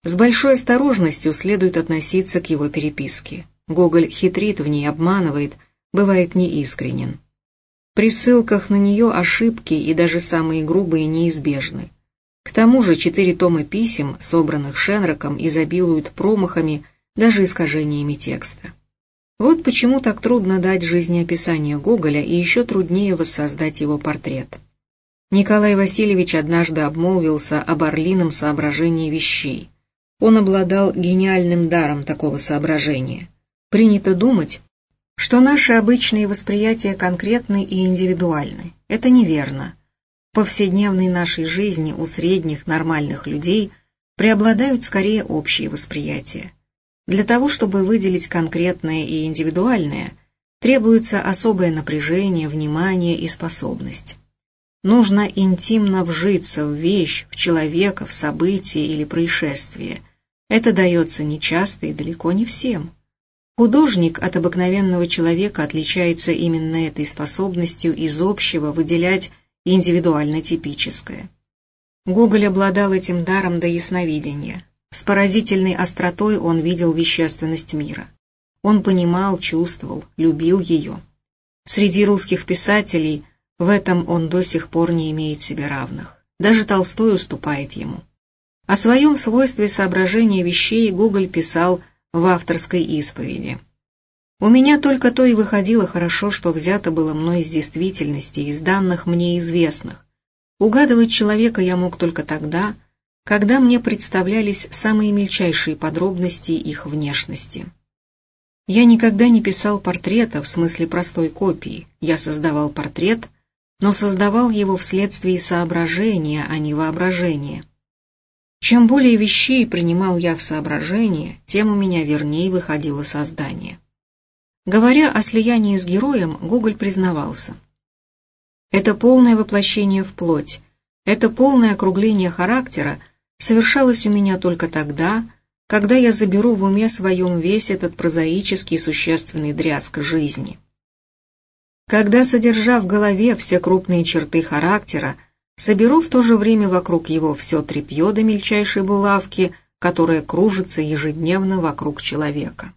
С большой осторожностью следует относиться к его переписке. Гоголь хитрит в ней, обманывает, бывает неискренен. При ссылках на нее ошибки и даже самые грубые неизбежны. К тому же четыре тома писем, собранных Шенроком, изобилуют промахами, даже искажениями текста. Вот почему так трудно дать жизнеописание Гоголя и еще труднее воссоздать его портрет. Николай Васильевич однажды обмолвился об орлином соображении вещей. Он обладал гениальным даром такого соображения. Принято думать, что наши обычные восприятия конкретны и индивидуальны. Это неверно повседневной нашей жизни у средних нормальных людей преобладают скорее общие восприятия. Для того, чтобы выделить конкретное и индивидуальное, требуется особое напряжение, внимание и способность. Нужно интимно вжиться в вещь, в человека, в событие или происшествие. Это дается нечасто и далеко не всем. Художник от обыкновенного человека отличается именно этой способностью из общего выделять индивидуально типическое. Гоголь обладал этим даром до ясновидения. С поразительной остротой он видел вещественность мира. Он понимал, чувствовал, любил ее. Среди русских писателей в этом он до сих пор не имеет себе равных. Даже Толстой уступает ему. О своем свойстве соображения вещей Гоголь писал в авторской исповеди. У меня только то и выходило хорошо, что взято было мной из действительности, из данных мне известных. Угадывать человека я мог только тогда, когда мне представлялись самые мельчайшие подробности их внешности. Я никогда не писал портрета в смысле простой копии, я создавал портрет, но создавал его вследствие соображения, а не воображения. Чем более вещей принимал я в соображение, тем у меня вернее выходило создание. Говоря о слиянии с героем, Гоголь признавался. Это полное воплощение в плоть, это полное округление характера совершалось у меня только тогда, когда я заберу в уме своем весь этот прозаический существенный дрязг жизни. Когда, содержа в голове все крупные черты характера, соберу в то же время вокруг его все тряпье до мельчайшей булавки, которая кружится ежедневно вокруг человека.